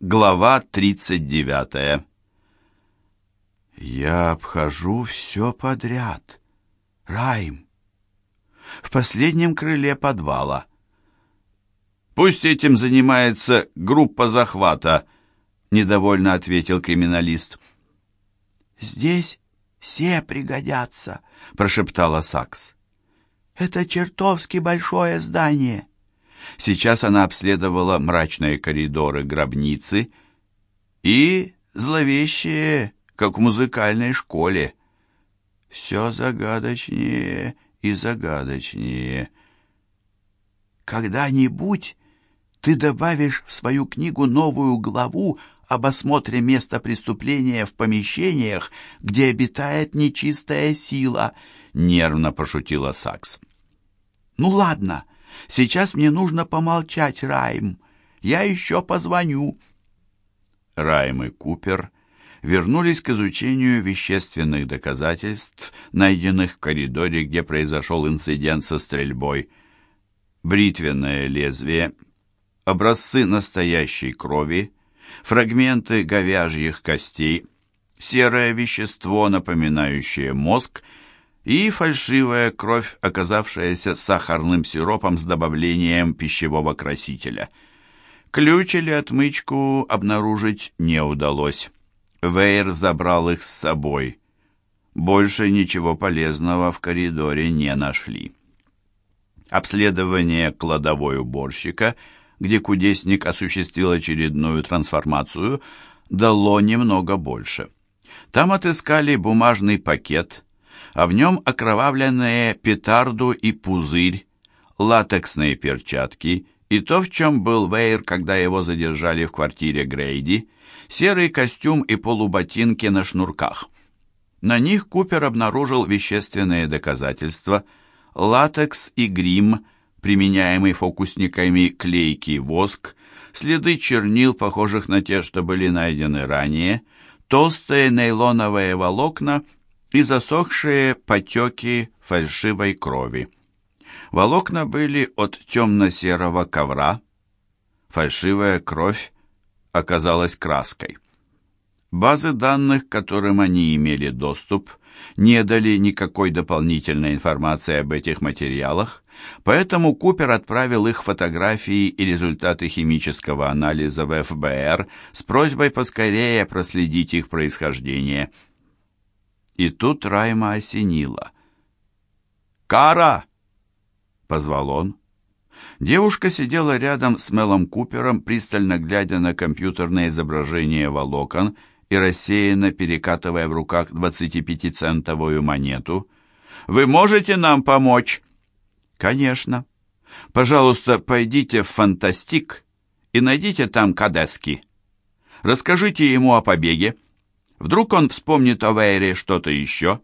Глава 39 Я обхожу все подряд. Райм. В последнем крыле подвала. Пусть этим занимается группа захвата, недовольно ответил криминалист. Здесь все пригодятся, прошептала Сакс. Это чертовски большое здание. Сейчас она обследовала мрачные коридоры гробницы и зловещие, как в музыкальной школе. Все загадочнее и загадочнее. Когда-нибудь ты добавишь в свою книгу новую главу об осмотре места преступления в помещениях, где обитает нечистая сила, нервно пошутила Сакс. Ну ладно, Сейчас мне нужно помолчать, Райм. Я еще позвоню». Райм и Купер вернулись к изучению вещественных доказательств, найденных в коридоре, где произошел инцидент со стрельбой. Бритвенное лезвие, образцы настоящей крови, фрагменты говяжьих костей, серое вещество, напоминающее мозг — и фальшивая кровь, оказавшаяся сахарным сиропом с добавлением пищевого красителя. Ключ или отмычку обнаружить не удалось. Вейер забрал их с собой. Больше ничего полезного в коридоре не нашли. Обследование кладовой уборщика, где кудесник осуществил очередную трансформацию, дало немного больше. Там отыскали бумажный пакет – а в нем окровавленные петарду и пузырь, латексные перчатки и то, в чем был Вейер, когда его задержали в квартире Грейди, серый костюм и полуботинки на шнурках. На них Купер обнаружил вещественные доказательства, латекс и грим, применяемый фокусниками клейкий воск, следы чернил, похожих на те, что были найдены ранее, толстые нейлоновые волокна и засохшие потеки фальшивой крови. Волокна были от темно-серого ковра, фальшивая кровь оказалась краской. Базы данных, к которым они имели доступ, не дали никакой дополнительной информации об этих материалах, поэтому Купер отправил их фотографии и результаты химического анализа в ФБР с просьбой поскорее проследить их происхождение – и тут Райма осенила. «Кара!» — позвал он. Девушка сидела рядом с Мелом Купером, пристально глядя на компьютерное изображение волокон и рассеянно перекатывая в руках 25-центовую монету. «Вы можете нам помочь?» «Конечно. Пожалуйста, пойдите в Фантастик и найдите там Кадески. Расскажите ему о побеге. Вдруг он вспомнит о Вейре что-то еще?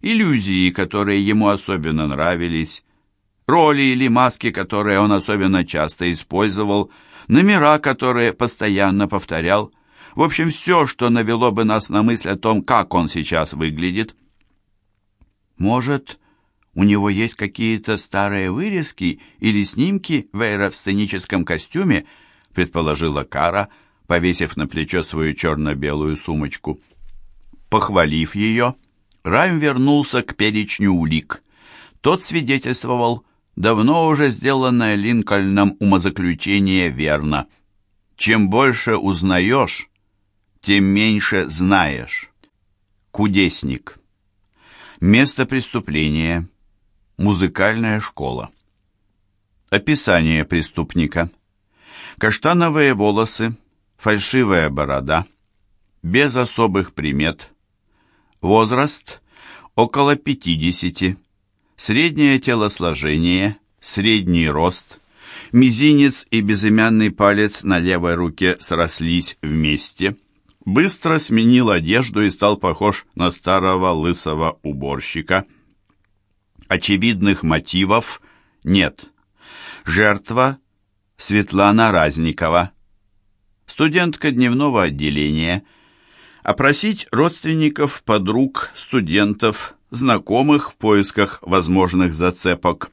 Иллюзии, которые ему особенно нравились, роли или маски, которые он особенно часто использовал, номера, которые постоянно повторял. В общем, все, что навело бы нас на мысль о том, как он сейчас выглядит. Может, у него есть какие-то старые вырезки или снимки Вейра в сценическом костюме, предположила Кара, — повесив на плечо свою черно-белую сумочку. Похвалив ее, Райм вернулся к перечню улик. Тот свидетельствовал, давно уже сделанное Линкольном умозаключение верно. Чем больше узнаешь, тем меньше знаешь. Кудесник. Место преступления. Музыкальная школа. Описание преступника. Каштановые волосы, фальшивая борода, без особых примет, возраст около 50, среднее телосложение, средний рост, мизинец и безымянный палец на левой руке срослись вместе, быстро сменил одежду и стал похож на старого лысого уборщика. Очевидных мотивов нет. Жертва Светлана Разникова студентка дневного отделения, опросить родственников, подруг, студентов, знакомых в поисках возможных зацепок.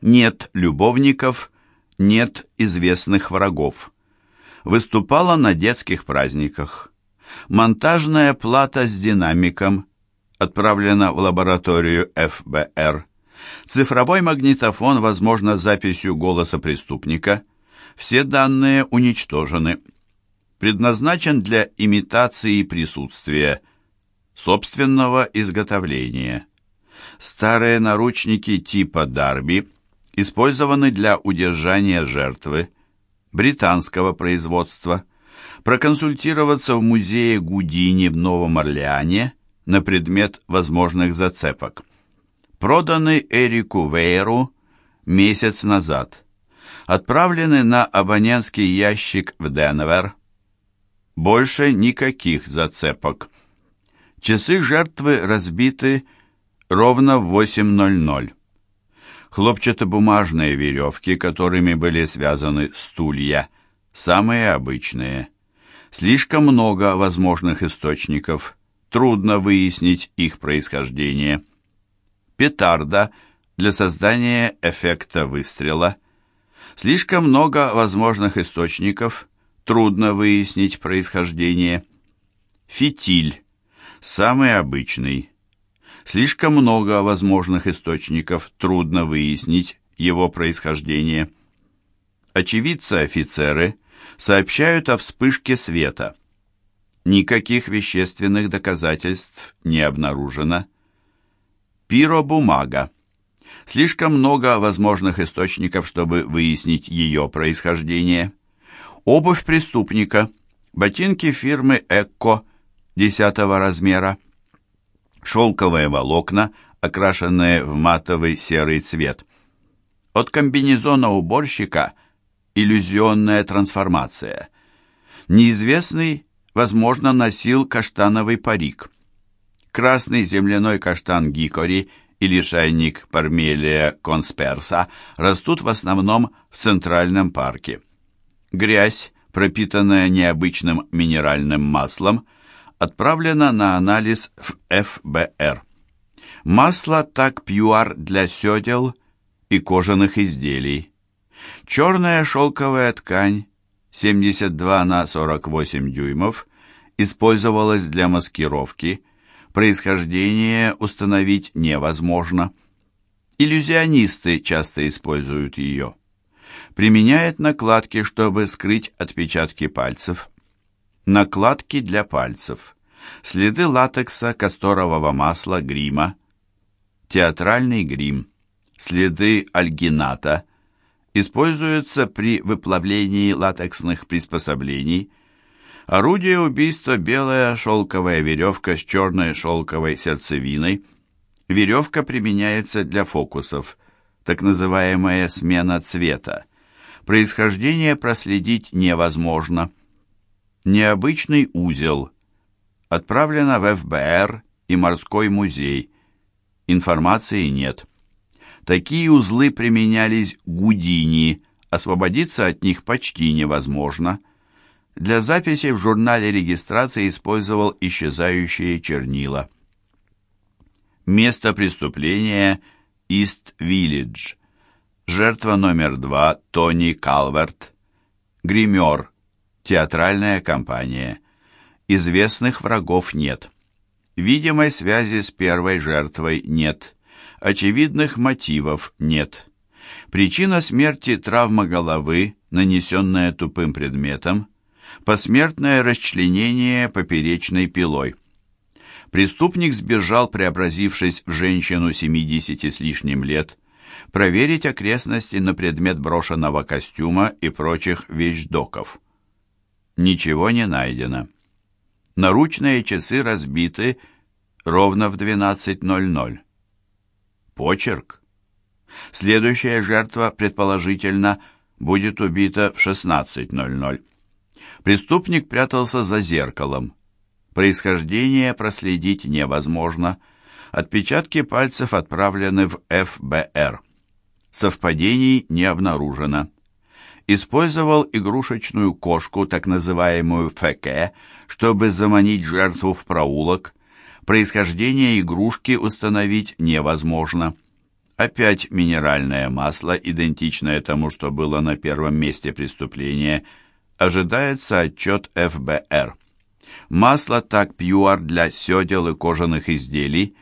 Нет любовников, нет известных врагов. Выступала на детских праздниках. Монтажная плата с динамиком отправлена в лабораторию ФБР. Цифровой магнитофон, возможно, записью голоса преступника. Все данные уничтожены. Предназначен для имитации присутствия, собственного изготовления. Старые наручники типа Дарби использованы для удержания жертвы, британского производства. Проконсультироваться в музее Гудини в Новом Орлеане на предмет возможных зацепок. Проданы Эрику Вейру месяц назад. Отправлены на абонентский ящик в Денвер. Больше никаких зацепок. Часы жертвы разбиты ровно в 8.00. Хлопчатобумажные веревки, которыми были связаны стулья, самые обычные. Слишком много возможных источников, трудно выяснить их происхождение. Петарда для создания эффекта выстрела. Слишком много возможных источников, трудно выяснить происхождение. Фитиль, самый обычный, Слишком много возможных источников, трудно выяснить его происхождение. Очевидцы-офицеры сообщают о вспышке света. Никаких вещественных доказательств не обнаружено. Пиробумага. Слишком много возможных источников, чтобы выяснить ее происхождение. Обувь преступника. Ботинки фирмы «Экко» 10 размера шелковые волокна, окрашенные в матовый серый цвет. От комбинезона уборщика иллюзионная трансформация. Неизвестный, возможно, носил каштановый парик. Красный земляной каштан гикори и лишайник пармелия консперса растут в основном в Центральном парке. Грязь, пропитанная необычным минеральным маслом, отправлено на анализ в ФБР. Масло так пьюар для седел и кожаных изделий. Черная шелковая ткань 72 на 48 дюймов использовалась для маскировки. Происхождение установить невозможно. Иллюзионисты часто используют ее. Применяет накладки, чтобы скрыть отпечатки пальцев. Накладки для пальцев. Следы латекса, касторового масла, грима. Театральный грим. Следы альгината. Используются при выплавлении латексных приспособлений. Орудие убийства – белая шелковая веревка с черной шелковой сердцевиной. Веревка применяется для фокусов, так называемая смена цвета. Происхождение проследить невозможно – Необычный узел. Отправлено в ФБР и морской музей. Информации нет. Такие узлы применялись Гудини, освободиться от них почти невозможно. Для записи в журнале регистрации использовал исчезающие чернила. Место преступления – Ист-Виллидж. Жертва номер два – Тони Калверт. Гример – Театральная компания. Известных врагов нет. Видимой связи с первой жертвой нет. Очевидных мотивов нет. Причина смерти – травма головы, нанесенная тупым предметом. Посмертное расчленение поперечной пилой. Преступник сбежал, преобразившись в женщину 70 с лишним лет. Проверить окрестности на предмет брошенного костюма и прочих вещдоков. Ничего не найдено. Наручные часы разбиты ровно в 12.00. Почерк. Следующая жертва, предположительно, будет убита в 16.00. Преступник прятался за зеркалом. Происхождение проследить невозможно. Отпечатки пальцев отправлены в ФБР. Совпадений не обнаружено использовал игрушечную кошку, так называемую феке, чтобы заманить жертву в проулок. Происхождение игрушки установить невозможно. Опять минеральное масло, идентичное тому, что было на первом месте преступления. Ожидается отчет ФБР. Масло так пьюар для седел и кожаных изделий.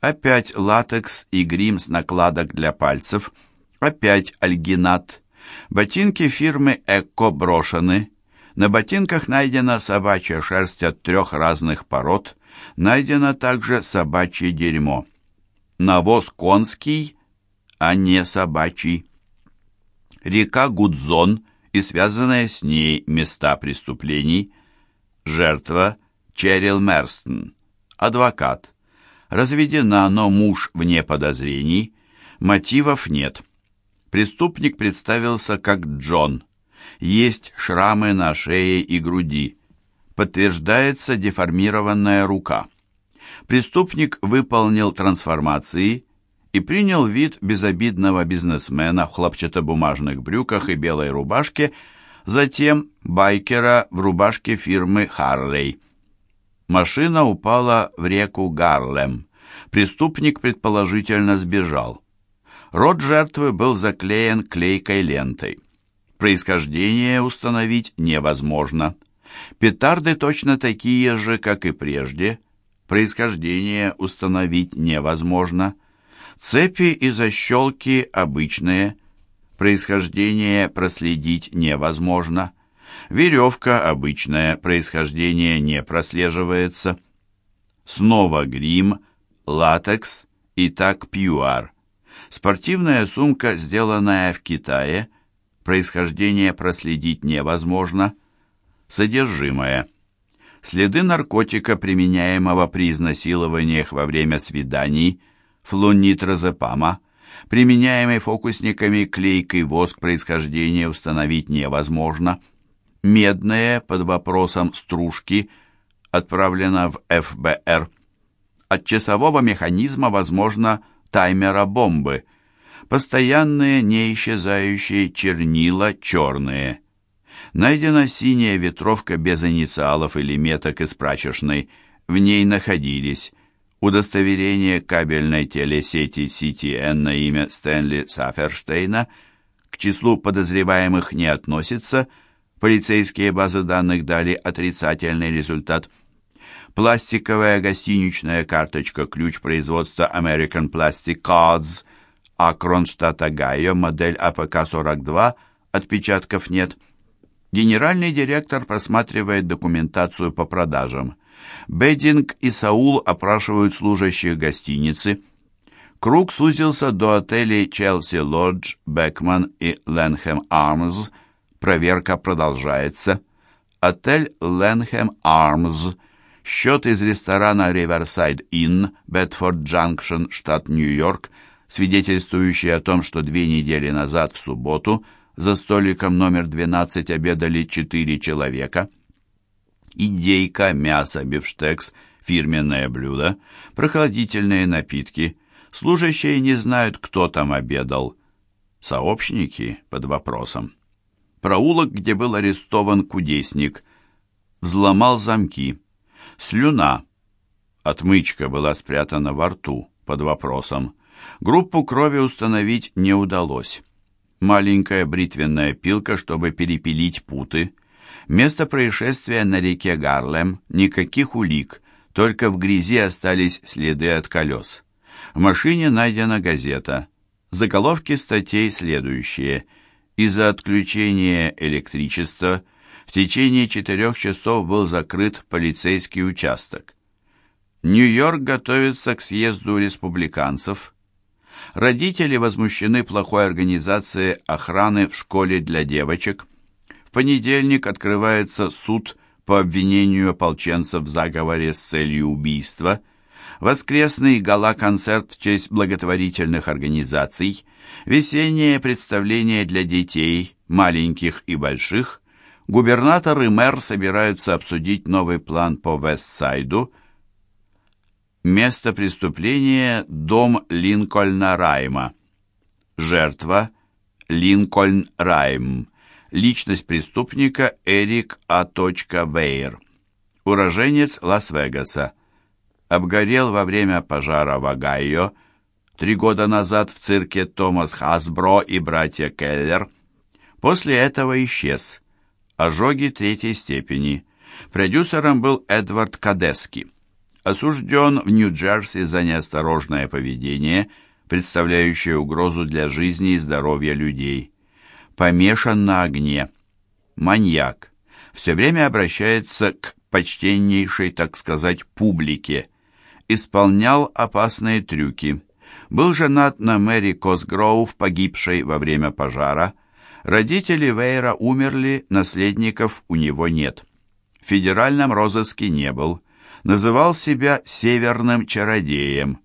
Опять латекс и грим с накладок для пальцев. Опять альгинат. Ботинки фирмы «Эко» брошены. На ботинках найдена собачья шерсть от трех разных пород. Найдено также собачье дерьмо. Навоз конский, а не собачий. Река Гудзон и связанные с ней места преступлений. Жертва Черил Мерстон. Адвокат. Разведена, но муж вне подозрений. Мотивов нет. Преступник представился как Джон. Есть шрамы на шее и груди. Подтверждается деформированная рука. Преступник выполнил трансформации и принял вид безобидного бизнесмена в хлопчатобумажных брюках и белой рубашке, затем байкера в рубашке фирмы «Харлей». Машина упала в реку Гарлем. Преступник предположительно сбежал. Рот жертвы был заклеен клейкой лентой. Происхождение установить невозможно. Петарды точно такие же, как и прежде. Происхождение установить невозможно. Цепи и защелки обычные. Происхождение проследить невозможно. Веревка обычная, происхождение не прослеживается. Снова грим, латекс и так пьюар. Спортивная сумка, сделанная в Китае, происхождение проследить невозможно. Содержимое. Следы наркотика, применяемого при изнасилованиях во время свиданий, флунитрозепама, применяемый фокусниками клейкий воск происхождения установить невозможно. Медное под вопросом стружки отправлено в ФБР. От часового механизма возможно таймера бомбы. Постоянные, неисчезающие чернила черные. Найдена синяя ветровка без инициалов или меток из прачечной. В ней находились удостоверение кабельной телесети CTN на имя Стэнли Саферштейна, к числу подозреваемых не относится, полицейские базы данных дали отрицательный результат – пластиковая гостиничная карточка-ключ производства American Plastic Cards, Акрон, штат Огайо, модель АПК-42, отпечатков нет. Генеральный директор просматривает документацию по продажам. Беддинг и Саул опрашивают служащих гостиницы. Круг сузился до отелей Челси Лодж, Бекман и Ленхэм Армс. Проверка продолжается. Отель Ленхэм Армс – Счет из ресторана Riverside Inn, Бетфорд Джанкшн, штат Нью-Йорк, свидетельствующий о том, что две недели назад в субботу за столиком номер 12 обедали четыре человека. Идейка, мясо, бифштекс, фирменное блюдо, прохладительные напитки. Служащие не знают, кто там обедал. Сообщники под вопросом. Проулок, где был арестован кудесник, взломал замки. Слюна. Отмычка была спрятана во рту, под вопросом. Группу крови установить не удалось. Маленькая бритвенная пилка, чтобы перепилить путы. Место происшествия на реке Гарлем. Никаких улик, только в грязи остались следы от колес. В машине найдена газета. Заголовки статей следующие. Из-за отключения электричества – в течение четырех часов был закрыт полицейский участок. Нью-Йорк готовится к съезду республиканцев. Родители возмущены плохой организацией охраны в школе для девочек. Понедельник открывается суд по обвинению ополченцев в заговоре с целью убийства. Воскресный гала-концерт в честь благотворительных организаций. Весеннее представление для детей, маленьких и больших – Губернатор и мэр собираются обсудить новый план по Вестсайду. Место преступления – дом Линкольна Райма. Жертва – Линкольн Райм. Личность преступника – Эрик А. Вейер. Уроженец Лас-Вегаса. Обгорел во время пожара в Огайо. Три года назад в цирке Томас Хасбро и братья Келлер. После этого исчез Ожоги третьей степени. Продюсером был Эдвард Кадески. Осужден в Нью-Джерси за неосторожное поведение, представляющее угрозу для жизни и здоровья людей. Помешан на огне. Маньяк. Все время обращается к почтеннейшей, так сказать, публике. Исполнял опасные трюки. Был женат на Мэри Косгроув, погибшей во время пожара. Родители Вейра умерли, наследников у него нет. В федеральном розыске не был. Называл себя «северным чародеем».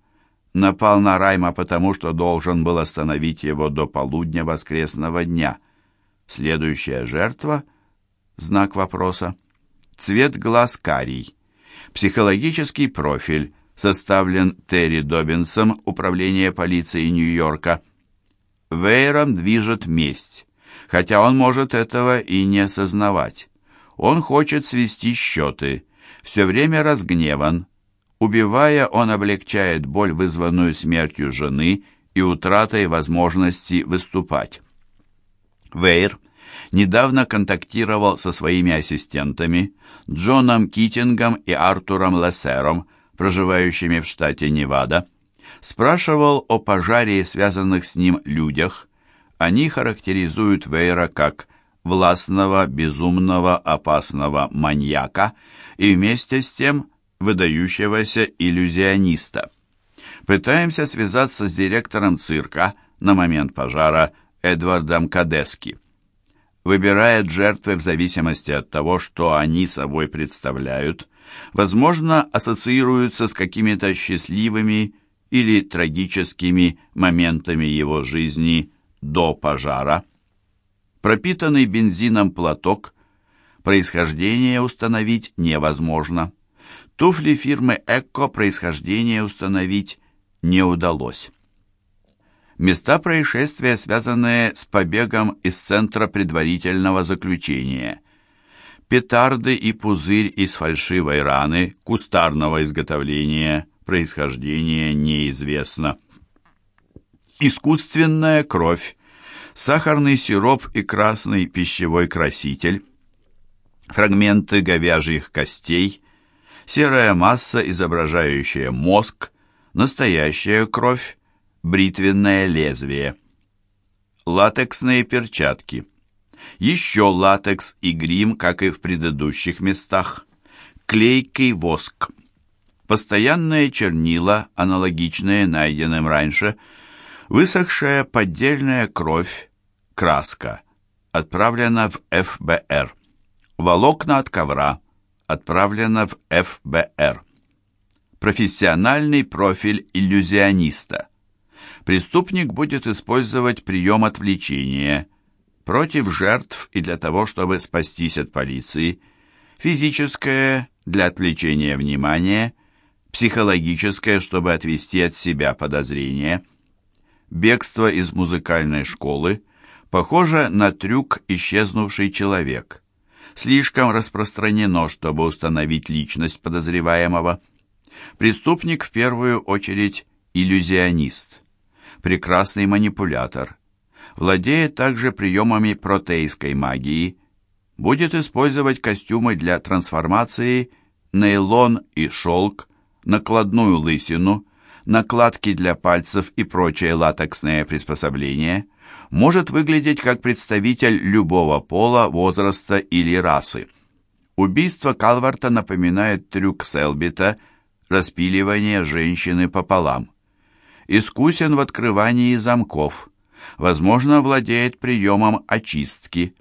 Напал на Райма потому, что должен был остановить его до полудня воскресного дня. Следующая жертва — знак вопроса. Цвет глаз карий. Психологический профиль составлен Терри Добинсом, Управление полиции Нью-Йорка. Вейром движет месть, хотя он может этого и не осознавать. Он хочет свести счеты, все время разгневан. Убивая, он облегчает боль, вызванную смертью жены и утратой возможности выступать. Вейр недавно контактировал со своими ассистентами Джоном Китингом и Артуром Лессером, проживающими в штате Невада, спрашивал о пожаре и связанных с ним людях. Они характеризуют Вейра как властного, безумного, опасного маньяка и вместе с тем выдающегося иллюзиониста. Пытаемся связаться с директором цирка на момент пожара Эдвардом Кадески. Выбирает жертвы в зависимости от того, что они собой представляют, возможно, ассоциируются с какими-то счастливыми или трагическими моментами его жизни до пожара. Пропитанный бензином платок происхождение установить невозможно. Туфли фирмы «Экко» происхождение установить не удалось. Места происшествия, связанные с побегом из центра предварительного заключения – петарды и пузырь из фальшивой раны кустарного изготовления, происхождение неизвестно. Искусственная кровь, сахарный сироп и красный пищевой краситель, фрагменты говяжьих костей, серая масса, изображающая мозг, настоящая кровь, бритвенное лезвие. Латексные перчатки – еще латекс и грим, как и в предыдущих местах. Клейкий воск. Постоянные чернила, аналогичные найденным раньше. Высохшая поддельная кровь, краска. Отправлена в ФБР. Волокна от ковра. Отправлено в ФБР. Профессиональный профиль иллюзиониста. Преступник будет использовать прием отвлечения – против жертв и для того, чтобы спастись от полиции, физическое для отвлечения внимания, психологическое, чтобы отвести от себя подозрения. Бегство из музыкальной школы похоже на трюк «Исчезнувший человек». Слишком распространено, чтобы установить личность подозреваемого. Преступник в первую очередь иллюзионист, прекрасный манипулятор, владеет также приемами протейской магии, будет использовать костюмы для трансформации, нейлон и шелк, накладную лысину, накладки для пальцев и прочие латексные приспособления, может выглядеть как представитель любого пола, возраста или расы. Убийство Калварта напоминает трюк Селбита распиливание женщины пополам. Искусен в открывании замков, возможно, владеет приемом очистки,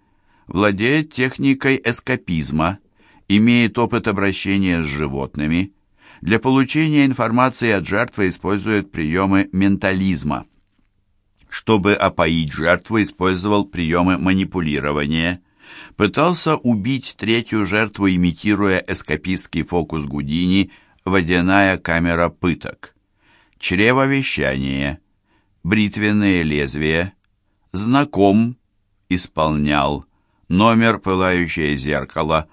владеет техникой эскапизма, имеет опыт обращения с животными, для получения информации от жертвы использует приемы ментализма. Чтобы опоить жертву, использовал приемы манипулирования. Пытался убить третью жертву, имитируя эскапистский фокус Гудини «Водяная камера пыток». Чревовещание – бритвенные лезвия, знаком, исполнял, номер «Пылающее зеркало»,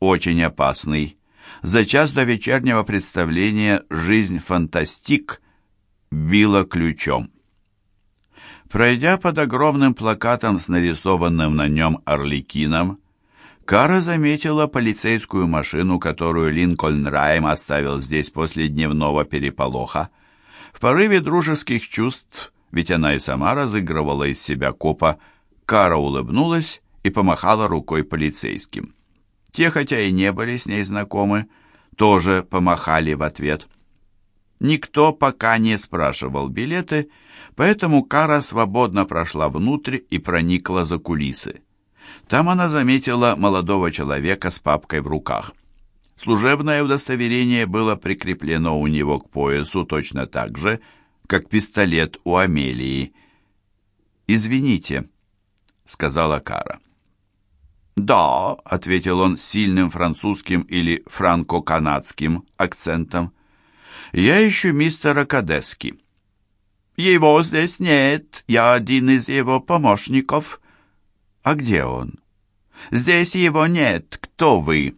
очень опасный. За час до вечернего представления «Жизнь фантастик» била ключом. Пройдя под огромным плакатом с нарисованным на нем орликином, Кара заметила полицейскую машину, которую Линкольн Райм оставил здесь после дневного переполоха. В порыве дружеских чувств, ведь она и сама разыгрывала из себя копа, Кара улыбнулась и помахала рукой полицейским. Те, хотя и не были с ней знакомы, тоже помахали в ответ. Никто пока не спрашивал билеты, поэтому Кара свободно прошла внутрь и проникла за кулисы. Там она заметила молодого человека с папкой в руках. Служебное удостоверение было прикреплено у него к поясу точно так же, как пистолет у Амелии. «Извините», — сказала Кара. «Да», — ответил он с сильным французским или франко-канадским акцентом. «Я ищу мистера Кадески». «Его здесь нет, я один из его помощников». «А где он?» «Здесь его нет. Кто вы?»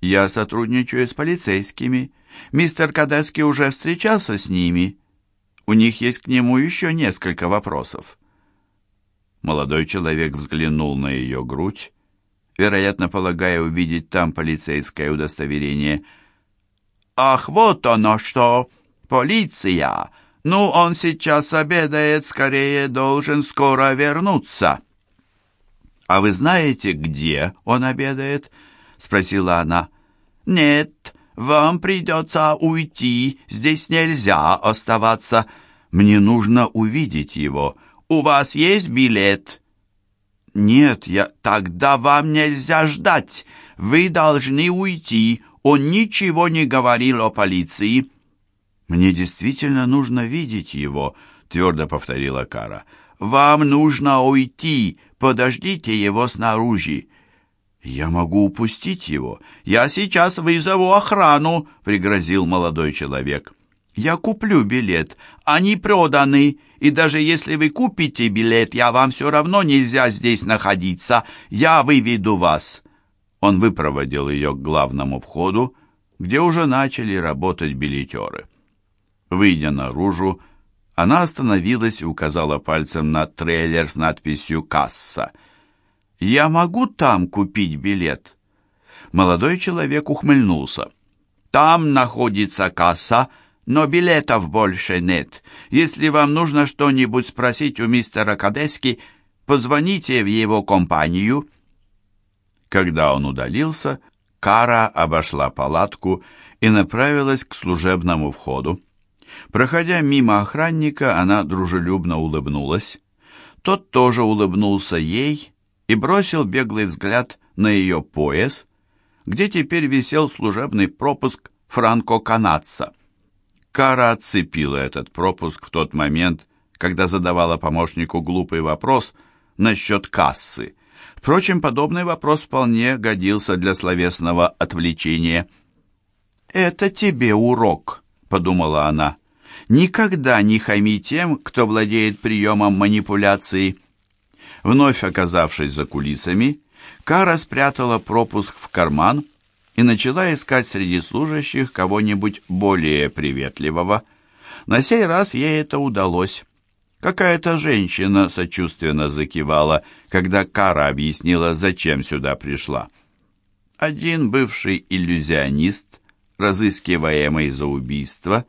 «Я сотрудничаю с полицейскими. Мистер Кадески уже встречался с ними. У них есть к нему еще несколько вопросов». Молодой человек взглянул на ее грудь, вероятно, полагая увидеть там полицейское удостоверение. «Ах, вот оно что! Полиция! Ну, он сейчас обедает, скорее должен скоро вернуться!» «А вы знаете, где он обедает?» — спросила она. «Нет, вам придется уйти, здесь нельзя оставаться. Мне нужно увидеть его. У вас есть билет?» «Нет, я... Тогда вам нельзя ждать. Вы должны уйти. Он ничего не говорил о полиции». «Мне действительно нужно видеть его», — твердо повторила Кара. «Вам нужно уйти. Подождите его снаружи». «Я могу упустить его. Я сейчас вызову охрану», — пригрозил молодой человек. «Я куплю билет. Они проданы. И даже если вы купите билет, я вам все равно нельзя здесь находиться. Я выведу вас». Он выпроводил ее к главному входу, где уже начали работать билетеры. Выйдя наружу, она остановилась и указала пальцем на трейлер с надписью «Касса». «Я могу там купить билет?» Молодой человек ухмыльнулся. «Там находится касса, но билетов больше нет. Если вам нужно что-нибудь спросить у мистера Кадески, позвоните в его компанию». Когда он удалился, Кара обошла палатку и направилась к служебному входу. Проходя мимо охранника, она дружелюбно улыбнулась. Тот тоже улыбнулся ей и бросил беглый взгляд на ее пояс, где теперь висел служебный пропуск франко-канадца. Кара отцепила этот пропуск в тот момент, когда задавала помощнику глупый вопрос насчет кассы. Впрочем, подобный вопрос вполне годился для словесного отвлечения. «Это тебе урок», — подумала она. Никогда не хайми тем, кто владеет приемом манипуляции. Вновь оказавшись за кулисами, Кара спрятала пропуск в карман и начала искать среди служащих кого-нибудь более приветливого. На сей раз ей это удалось. Какая-то женщина сочувственно закивала, когда Кара объяснила, зачем сюда пришла. Один бывший иллюзионист, разыскиваемый за убийство,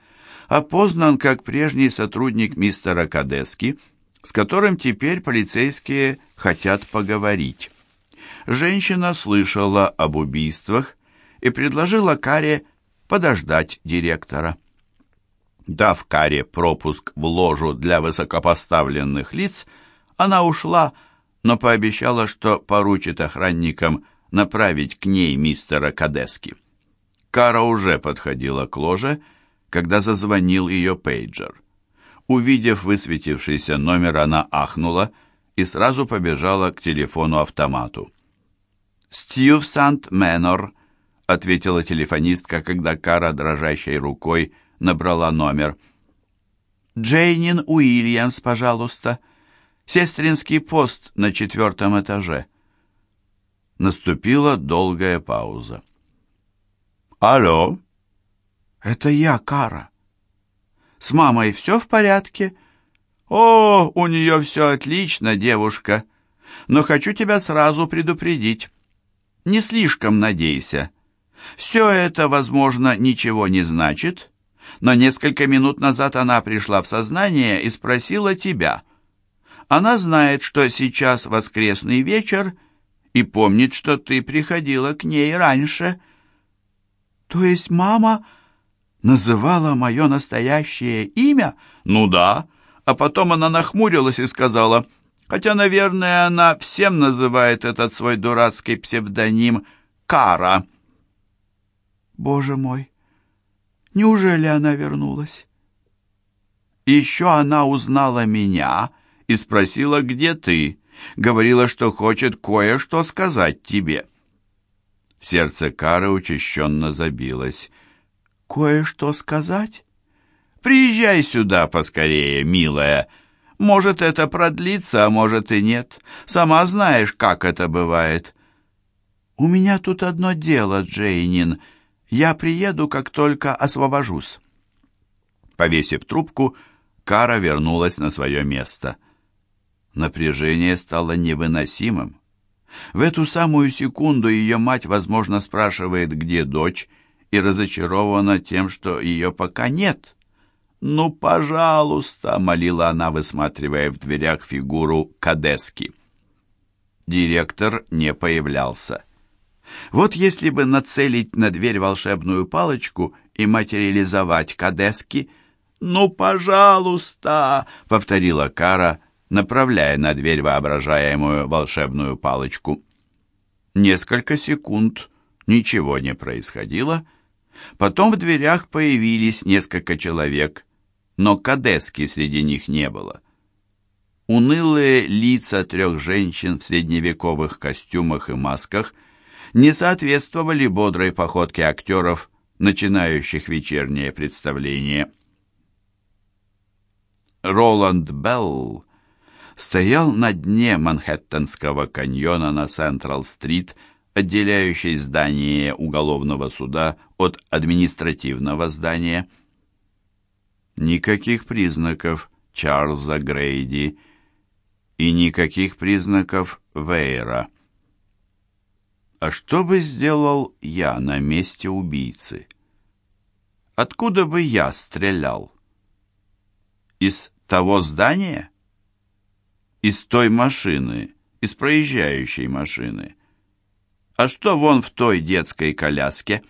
опознан как прежний сотрудник мистера Кадески, с которым теперь полицейские хотят поговорить. Женщина слышала об убийствах и предложила Каре подождать директора. Дав Каре пропуск в ложу для высокопоставленных лиц, она ушла, но пообещала, что поручит охранникам направить к ней мистера Кадески. Кара уже подходила к ложе, когда зазвонил ее пейджер. Увидев высветившийся номер, она ахнула и сразу побежала к телефону-автомату. «Стьювсант Мэнор», — ответила телефонистка, когда Кара дрожащей рукой набрала номер. «Джейнин Уильямс, пожалуйста. Сестринский пост на четвертом этаже». Наступила долгая пауза. «Алло?» «Это я, Кара». «С мамой все в порядке?» «О, у нее все отлично, девушка. Но хочу тебя сразу предупредить. не слишком надейся. Все это, возможно, ничего не значит, но несколько минут назад она пришла в сознание и спросила тебя. Она знает, что сейчас воскресный вечер, и помнит, что ты приходила к ней раньше. То есть мама называла мое настоящее имя? Ну да. А потом она нахмурилась и сказала, хотя, наверное, она всем называет этот свой дурацкий псевдоним Кара. Боже мой, неужели она вернулась? Еще она узнала меня и спросила, где ты. Говорила, что хочет кое-что сказать тебе. Сердце Кары учащенно забилось. «Кое-что сказать?» «Приезжай сюда поскорее, милая. Может, это продлится, а может и нет. Сама знаешь, как это бывает». «У меня тут одно дело, Джейнин. Я приеду, как только освобожусь». Повесив трубку, Кара вернулась на свое место. Напряжение стало невыносимым. В эту самую секунду ее мать, возможно, спрашивает, где дочь, и разочарована тем, что ее пока нет. «Ну, пожалуйста!» — молила она, высматривая в дверях фигуру Кадески. Директор не появлялся. Вот если бы нацелить на дверь волшебную палочку и материализовать Кадески, «Ну, пожалуйста!» — повторила Кара, направляя на дверь воображаемую волшебную палочку. Несколько секунд ничего не происходило. Потом в дверях появились несколько человек, но Кадески среди них не было. Унылые лица трех женщин в средневековых костюмах и масках не соответствовали бодрой походке актеров, начинающих вечернее представление. Роланд Белл стоял на дне Манхэттенского каньона на Централ-стрит, отделяющей здание уголовного суда от административного здания. Никаких признаков Чарльза Грейди и никаких признаков Вейра. А что бы сделал я на месте убийцы? Откуда бы я стрелял? Из того здания? из той машины, из проезжающей машины. А что вон в той детской коляске?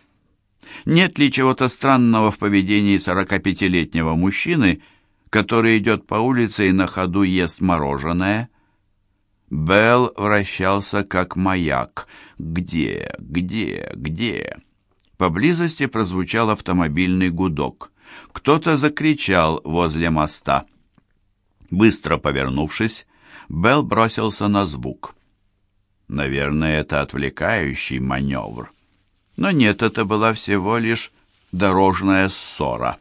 Нет ли чего-то странного в поведении 45-летнего мужчины, который идет по улице и на ходу ест мороженое? Белл вращался как маяк. Где, где, где? Поблизости прозвучал автомобильный гудок. Кто-то закричал возле моста. Быстро повернувшись, Белл бросился на звук. Наверное, это отвлекающий маневр. Но нет, это была всего лишь дорожная ссора.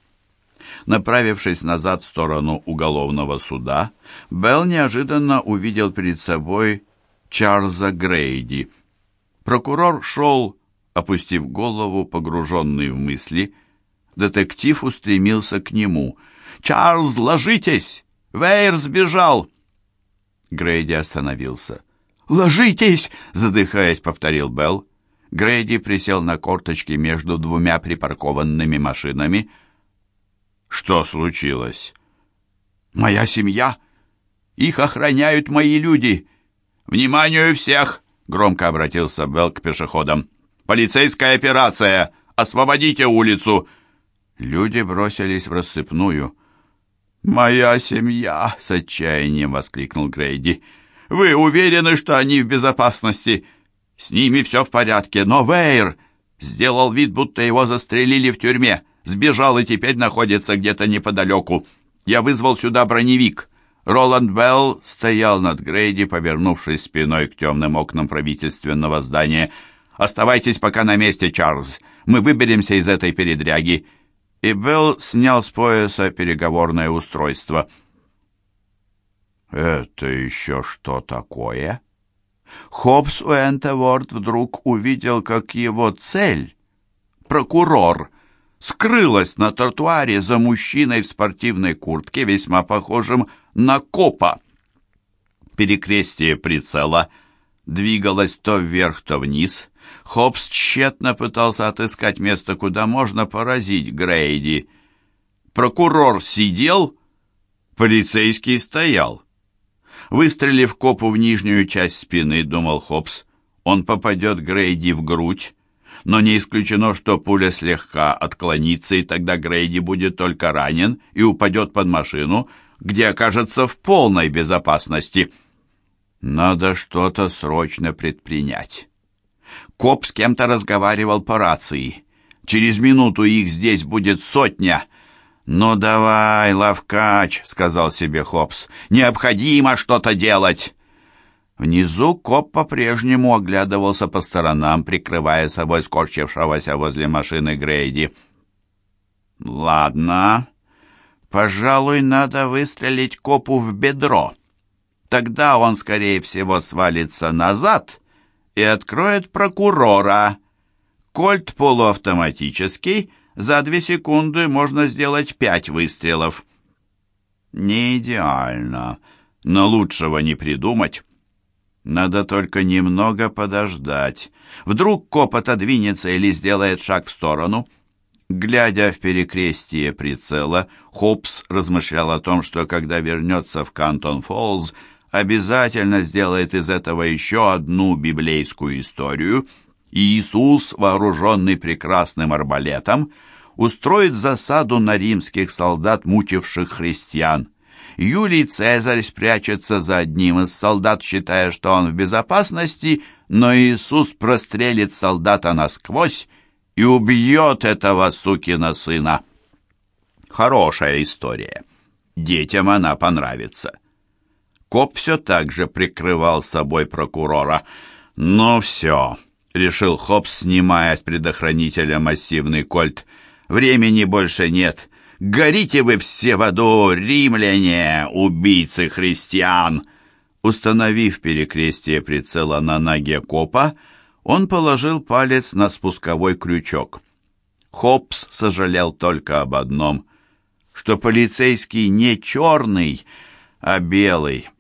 Направившись назад в сторону уголовного суда, Белл неожиданно увидел перед собой Чарльза Грейди. Прокурор шел, опустив голову, погруженный в мысли. Детектив устремился к нему. «Чарльз, ложитесь! Вейер сбежал!» Грейди остановился. «Ложитесь!» — задыхаясь, повторил Белл. Грейди присел на корточки между двумя припаркованными машинами. «Что случилось?» «Моя семья! Их охраняют мои люди! Вниманию всех!» — громко обратился Белл к пешеходам. «Полицейская операция! Освободите улицу!» Люди бросились в рассыпную. «Моя семья!» — с отчаянием воскликнул Грейди. «Вы уверены, что они в безопасности? С ними все в порядке, но Вейр сделал вид, будто его застрелили в тюрьме, сбежал и теперь находится где-то неподалеку. Я вызвал сюда броневик». Роланд Белл стоял над Грейди, повернувшись спиной к темным окнам правительственного здания. «Оставайтесь пока на месте, Чарльз. Мы выберемся из этой передряги и Белл снял с пояса переговорное устройство. «Это еще что такое?» Хоббс Уэнтеворд вдруг увидел, как его цель, прокурор, скрылась на тротуаре за мужчиной в спортивной куртке, весьма похожим на копа. Перекрестие прицела двигалось то вверх, то вниз, Хопс тщетно пытался отыскать место, куда можно поразить Грейди. Прокурор сидел, полицейский стоял. Выстрелив копу в нижнюю часть спины, думал Хопс, он попадет Грейди в грудь, но не исключено, что пуля слегка отклонится, и тогда Грейди будет только ранен и упадет под машину, где окажется в полной безопасности. Надо что-то срочно предпринять. Коп с кем-то разговаривал по рации. Через минуту их здесь будет сотня. «Ну давай, лавкач», — сказал себе Хопс, — «необходимо что-то делать». Внизу коп по-прежнему оглядывался по сторонам, прикрывая собой скорчившегося возле машины Грейди. «Ладно, пожалуй, надо выстрелить копу в бедро. Тогда он, скорее всего, свалится назад и откроет прокурора. Кольт полуавтоматический, за две секунды можно сделать пять выстрелов». «Не идеально, но лучшего не придумать». Надо только немного подождать. Вдруг коп отодвинется или сделает шаг в сторону. Глядя в перекрестие прицела, Хопс размышлял о том, что когда вернется в Кантон-Фоллз, обязательно сделает из этого еще одну библейскую историю. Иисус, вооруженный прекрасным арбалетом, устроит засаду на римских солдат, мучивших христиан. Юлий Цезарь спрячется за одним из солдат, считая, что он в безопасности, но Иисус прострелит солдата насквозь и убьет этого сукина сына. Хорошая история. Детям она понравится. Коп все так же прикрывал собой прокурора. «Ну все», — решил Хопс, снимая с предохранителя массивный кольт. «Времени больше нет. Горите вы все в аду, римляне, убийцы христиан!» Установив перекрестие прицела на ноге копа, он положил палец на спусковой крючок. Хопс сожалел только об одном, что полицейский не черный, а белый.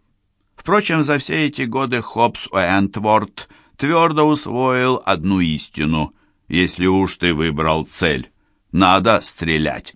Впрочем, за все эти годы Хопс Уэнтворд твердо усвоил одну истину. Если уж ты выбрал цель, надо стрелять.